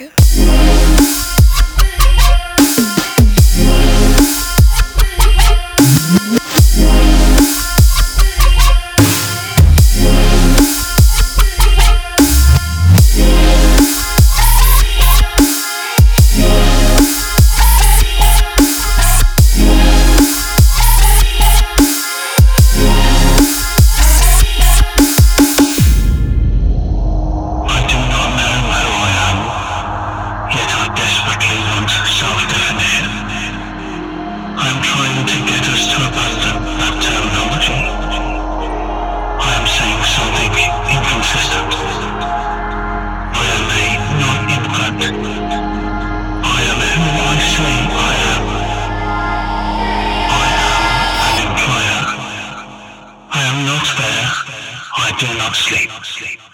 you. do not sleep.